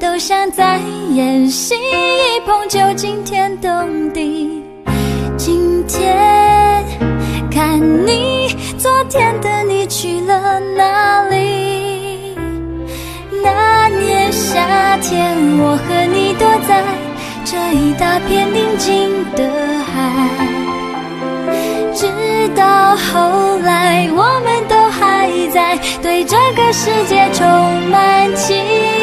都像在演戏，一碰就惊天动地。今天看你，昨天的你去了哪里？那年夏天，我和你躲在这一大片宁静的海，直到后来，我们都还在对这个世界充满期待。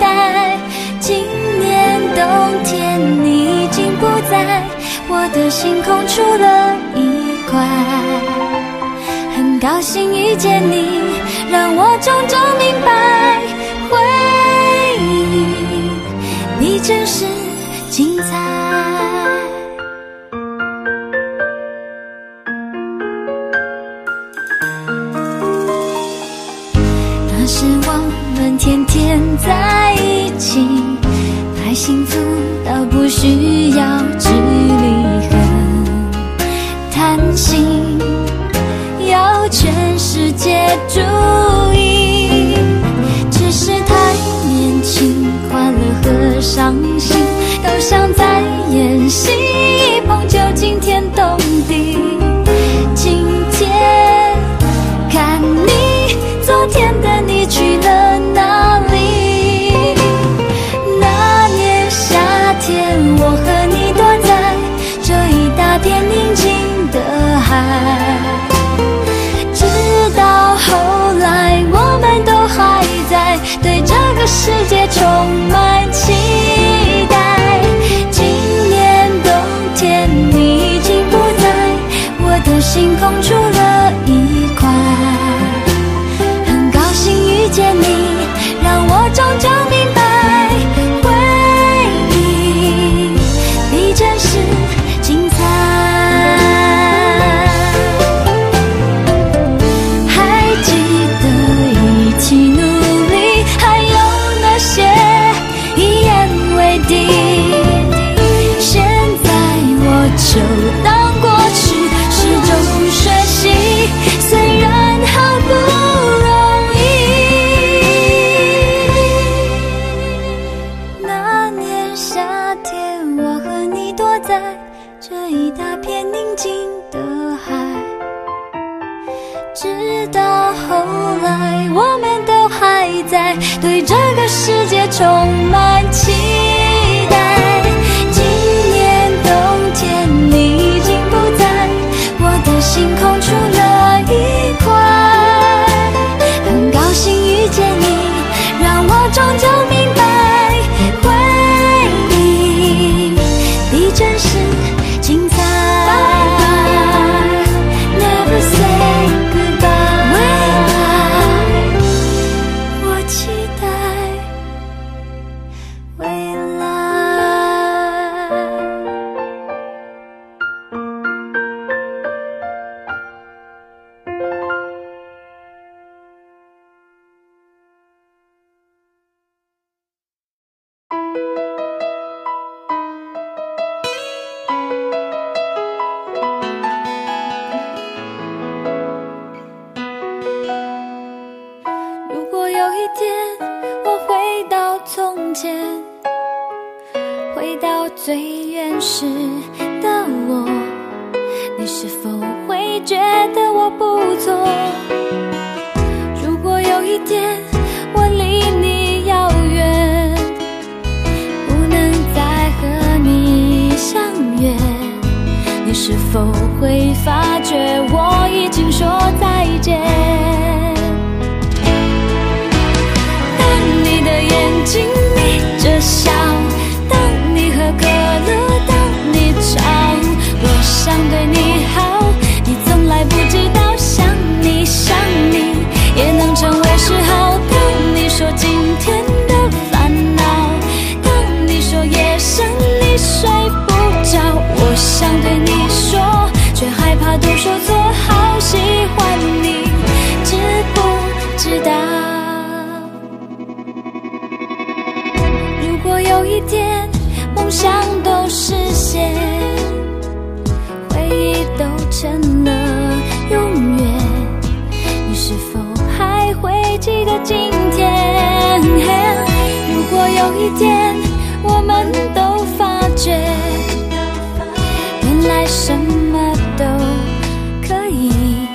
待，今年冬天你已经不在，我的心空出了一块，很高兴遇见你，让我种种明白，回忆你真是精彩。那是我们天天在。幸福到不需要距离和贪心要全世界注意。只是太年轻快乐和伤心都像在演戏一碰就惊天动一天我们都发觉原来什么都可以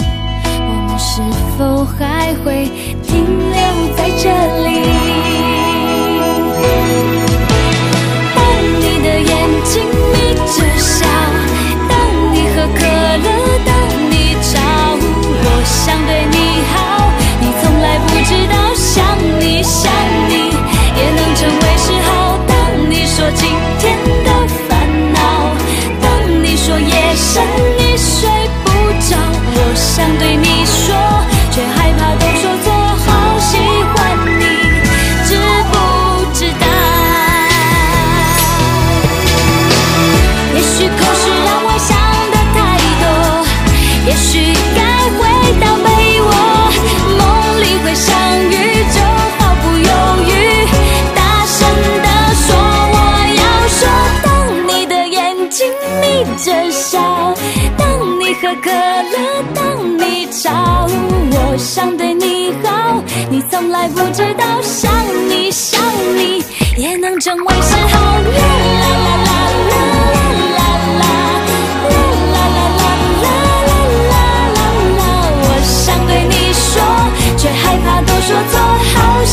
我们是否还会停留在这里？当你的眼睛眯着笑当你喝可乐当你吵我想对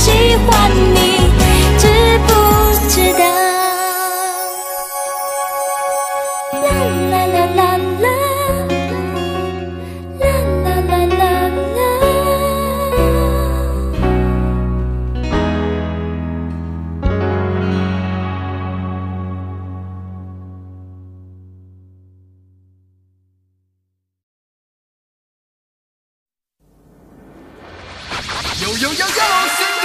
喜欢你，知不知道？啦啦啦啦啦，啦啦啦啦啦。有有有有，新。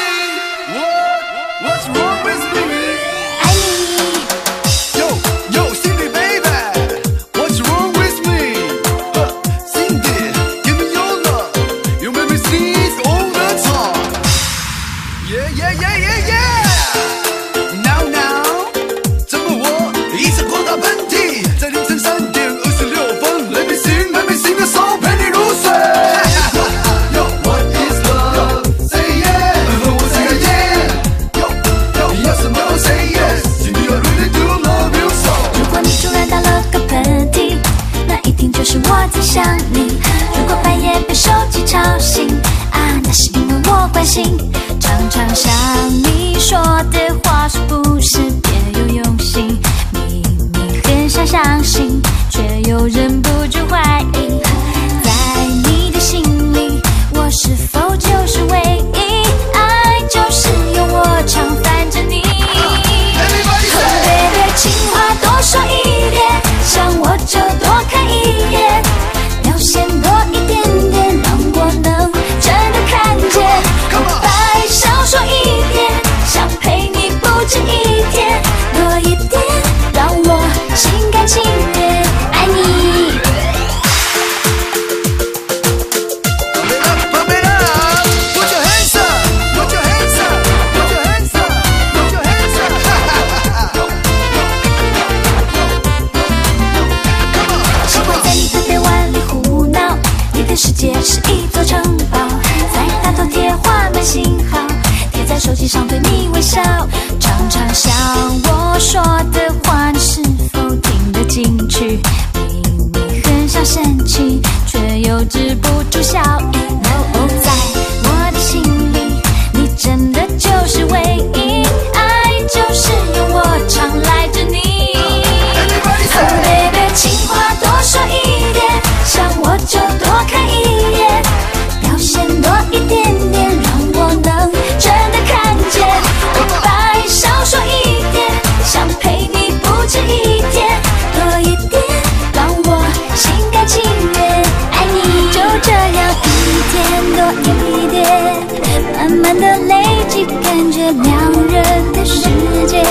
两人的世界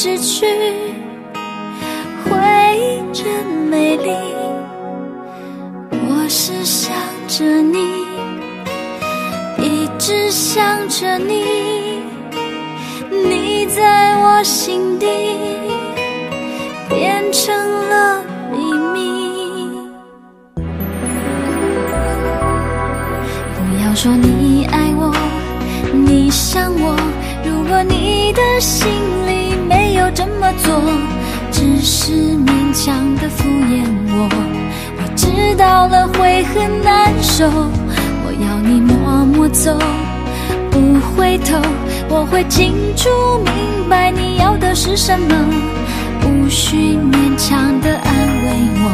失去回忆真美丽我是想着你一直想着你你在我心底变成了秘密。不要说你爱我你想我如果你的心这么做，只是勉强的敷衍我。我知道了会很难受，我要你默默走，不回头。我会清楚明白你要的是什么，无需勉强的安慰我，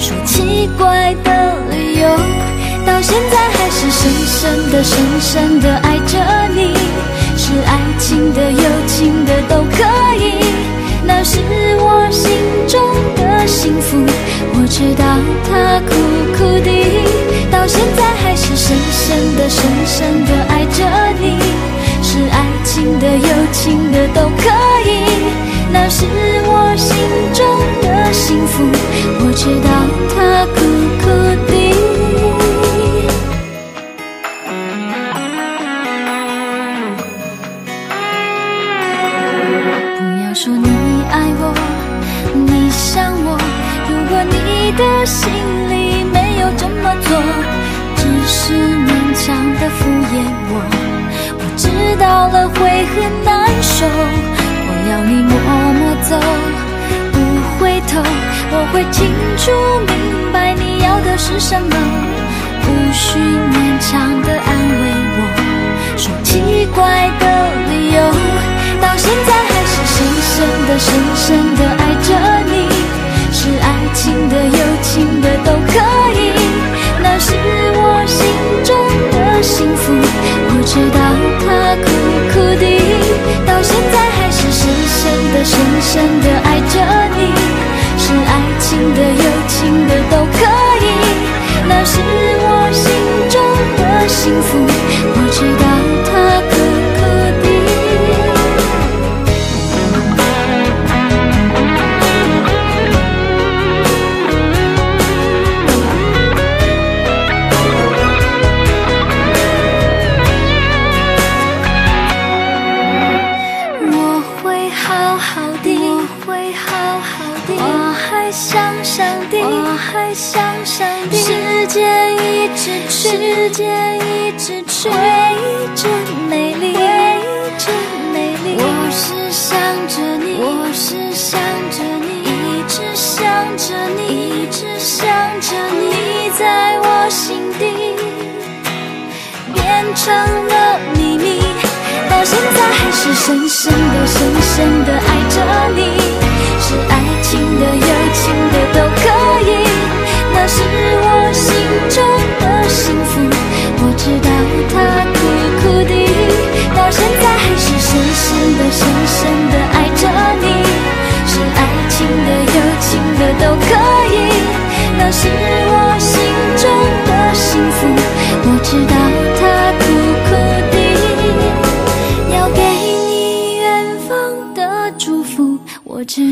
说奇怪的理由，到现在还是深深的、深深的爱着你。是爱情的友情的都可以那是我心中的幸福我知道它苦苦的到现在还是深深的深深的爱着你。是爱情的友情的都可以那是我心中的幸福我知道它我心里没有这么做，只是勉强的敷衍我。我知道了会很难受，我要你默默走，不回头。我会清楚明白你要的是什么，无需勉强的安慰。我说奇怪的理由，到现在还是深深的深深的爱着。爱情的、友情的都可以，那是我心中的幸福，我知道它苦苦的，到现在还是深深的、深深的爱着你，是爱情的、友情的都可以，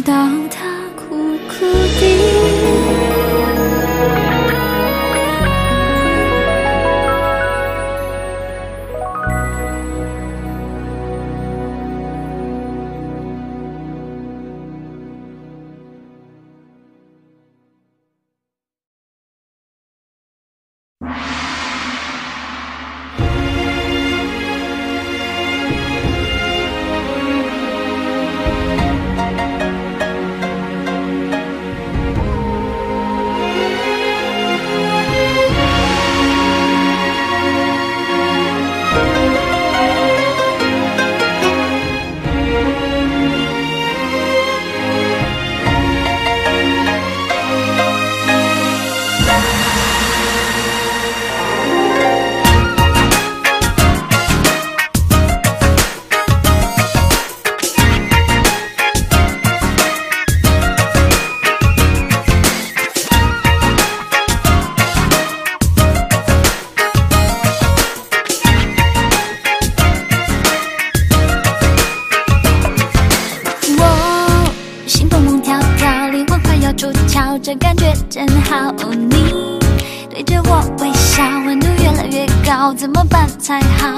到他好。哦，你对着我微笑，温度越来越高，怎么办才好？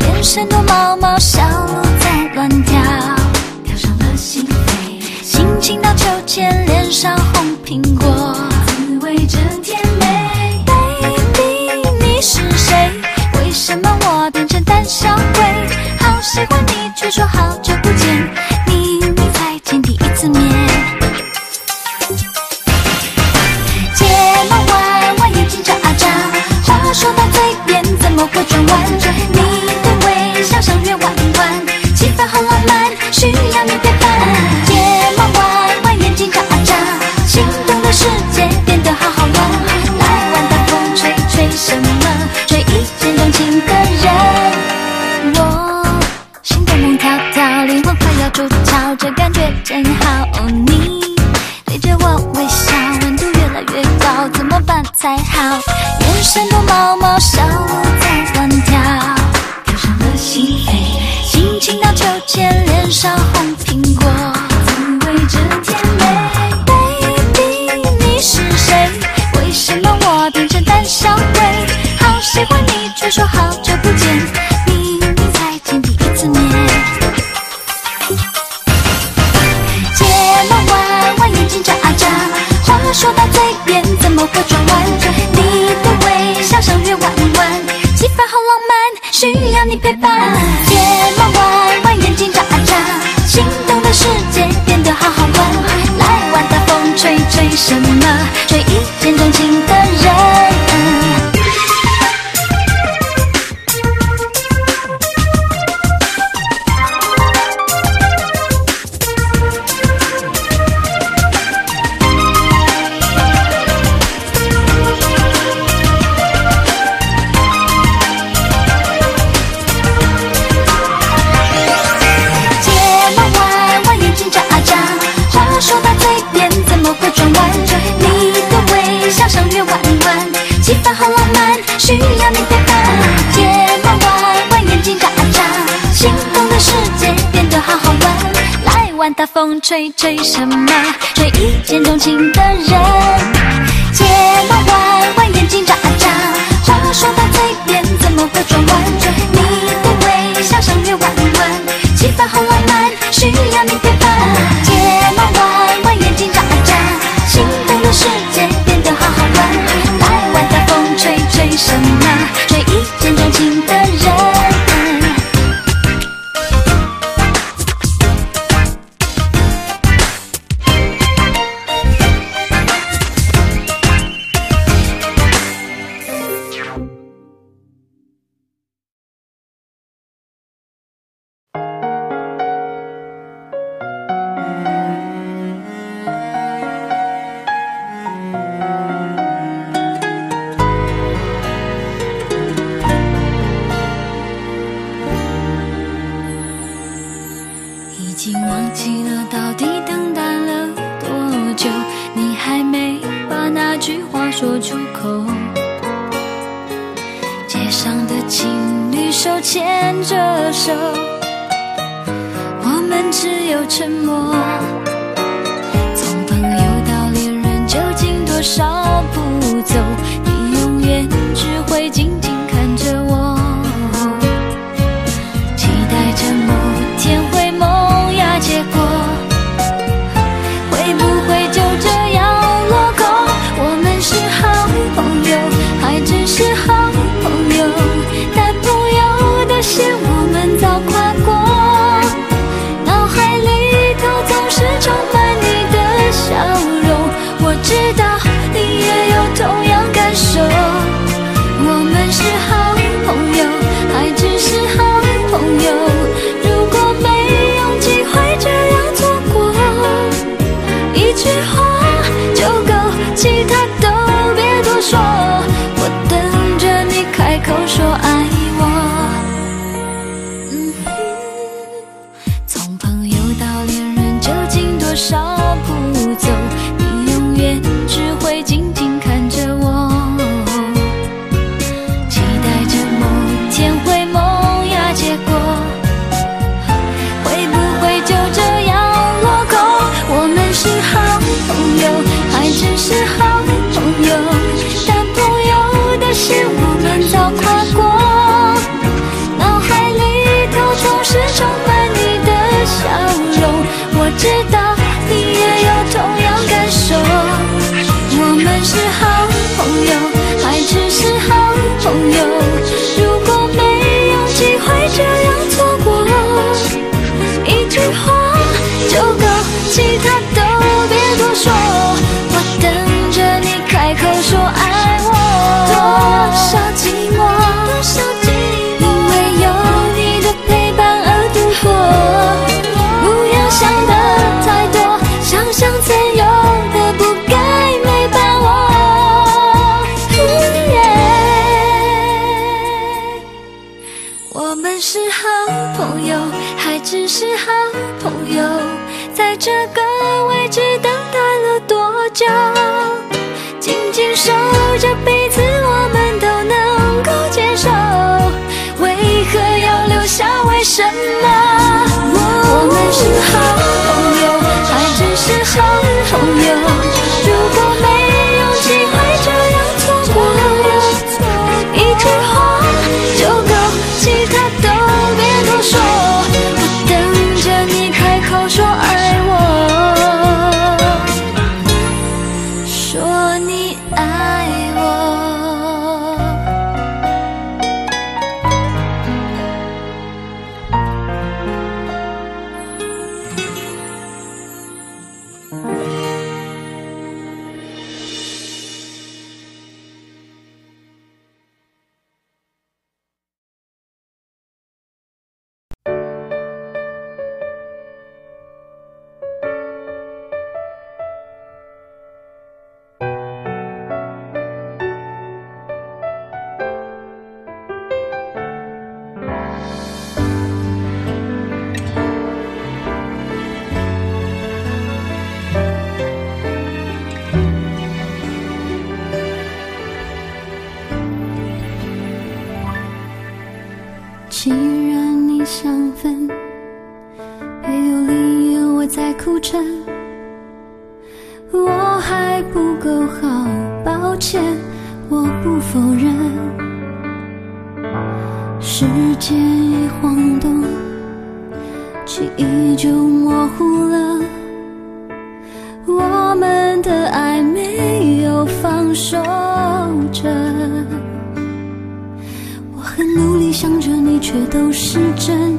眼神躲猫猫，小鹿在乱跳，跳上了心扉，心情到秋千，脸上红苹果，滋味真甜美。Baby，你是谁？为什么我变成胆小鬼？好喜欢你，却说好久前，脸上红苹果，滋味真甜美。Baby，你是谁？为什么我变成胆小鬼？好喜欢你，却说好大风吹吹什么？吹一见钟情的人。睫毛弯弯眼睛眨啊眨。话说到嘴边怎么会转弯？沉默。从朋友到恋人究竟多少步骤你永远只会经有不否认，时间一晃动，记忆就模糊了。我们的爱没有放手着，我很努力想着你，却都是真。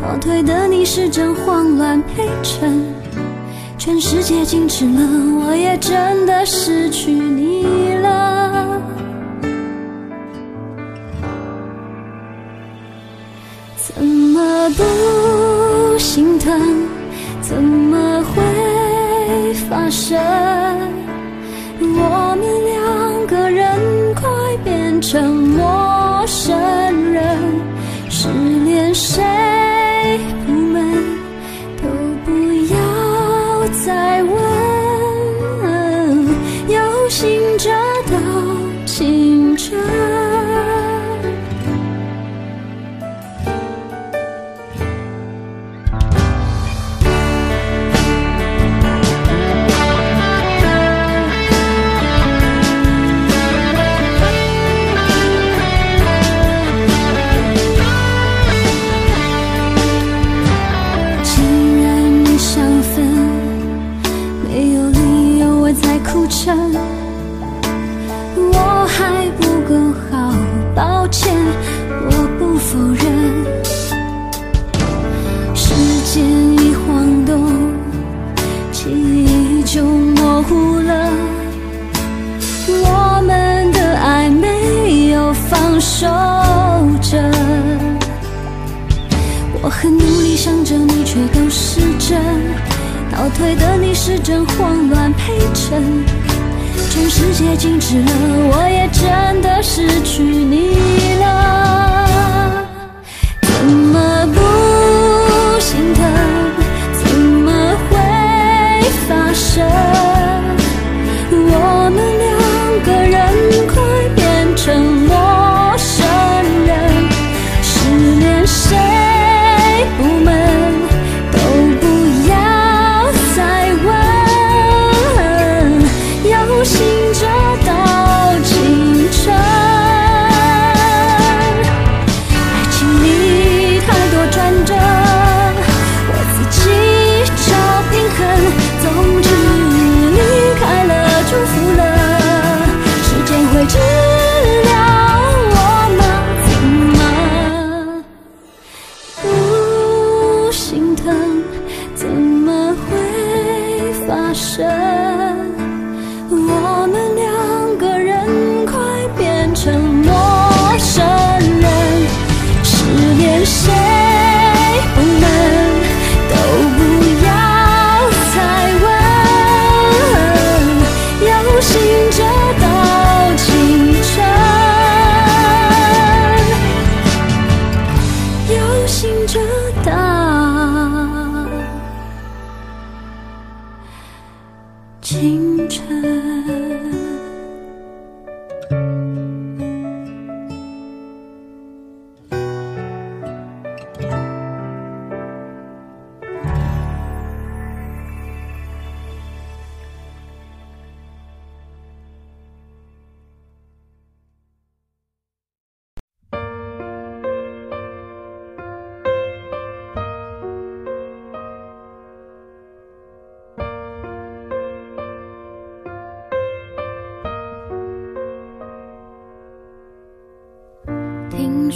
倒退的你是真慌乱陪衬，全世界静止了，我也真的失去你了。疼怎么会发生？我们两个人快变成陌生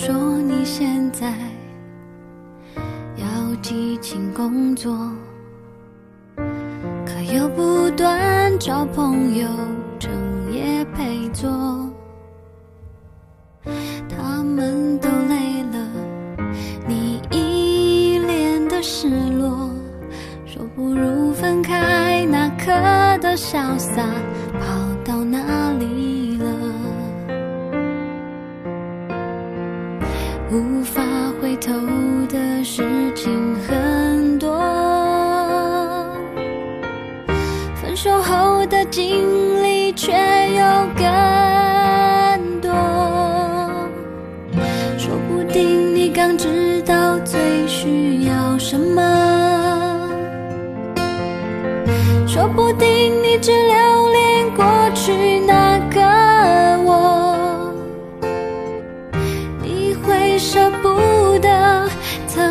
说你现在要激情工作，可又不断找朋友整夜陪坐，他们都累了，你一脸的失落，说不如分开那刻的潇洒。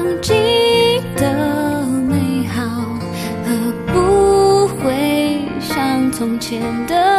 不记得美好，和不会像从前的。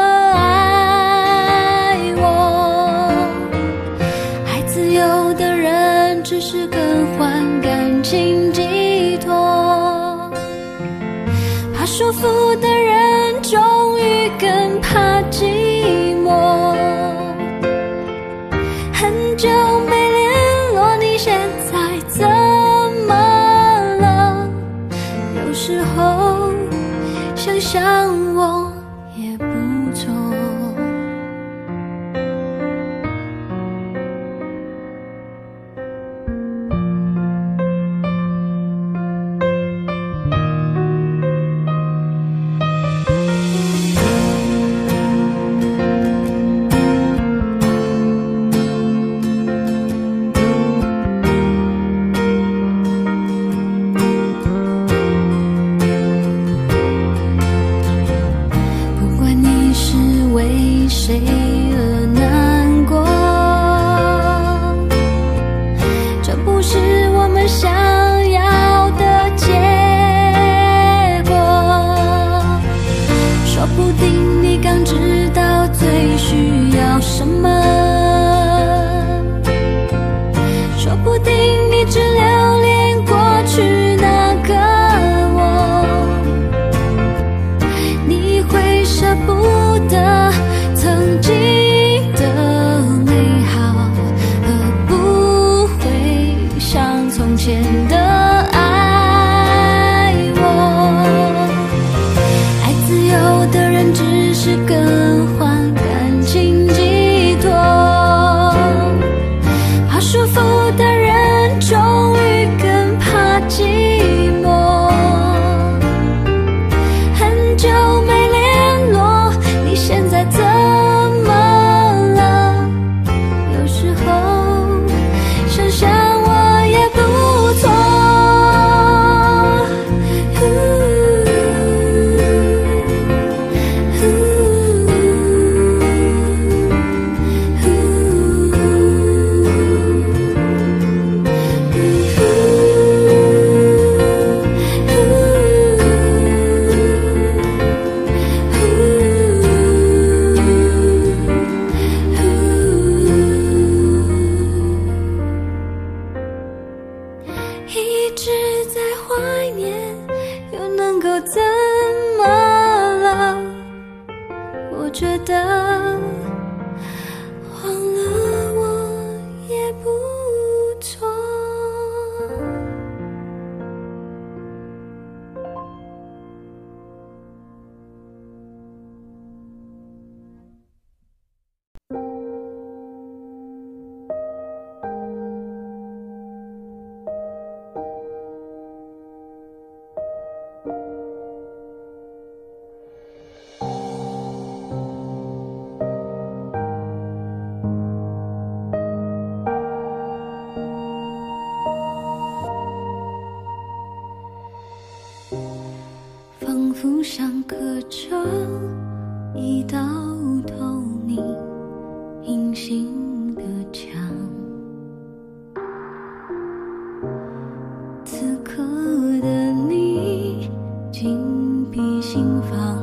心比心房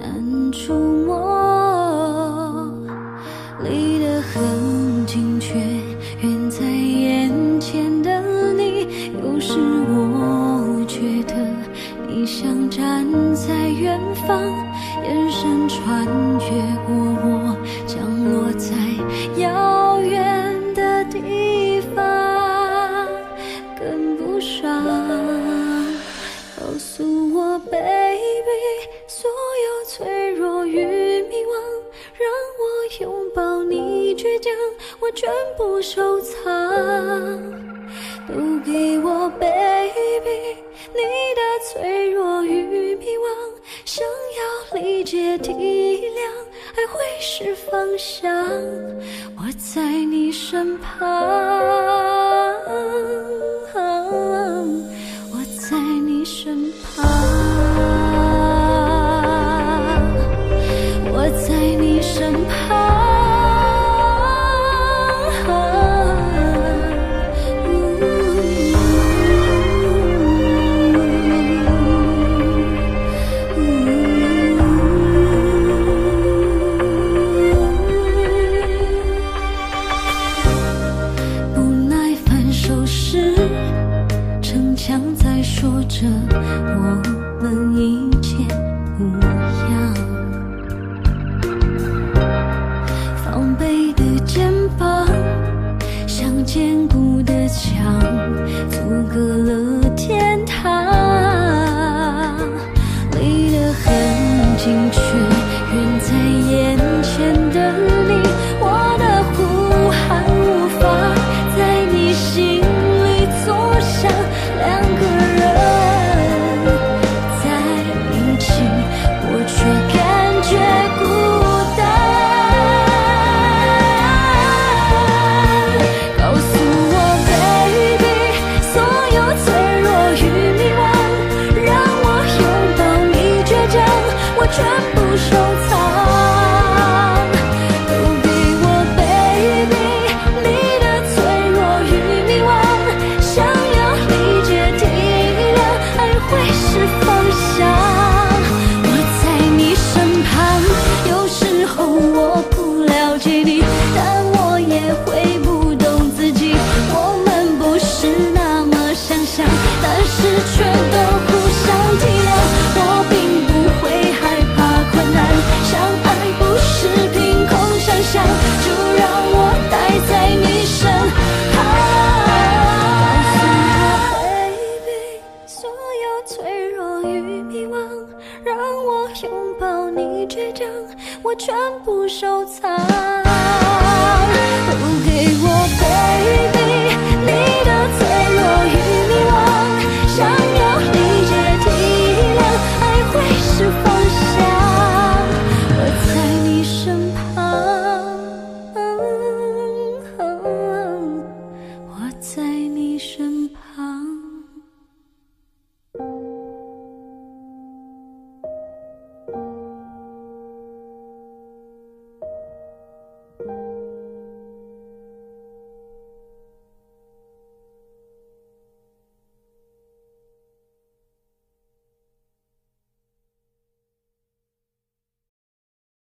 难触摸收藏。都给我 baby 你的脆弱与迷惘想要理解体谅爱会是方向我在你身旁。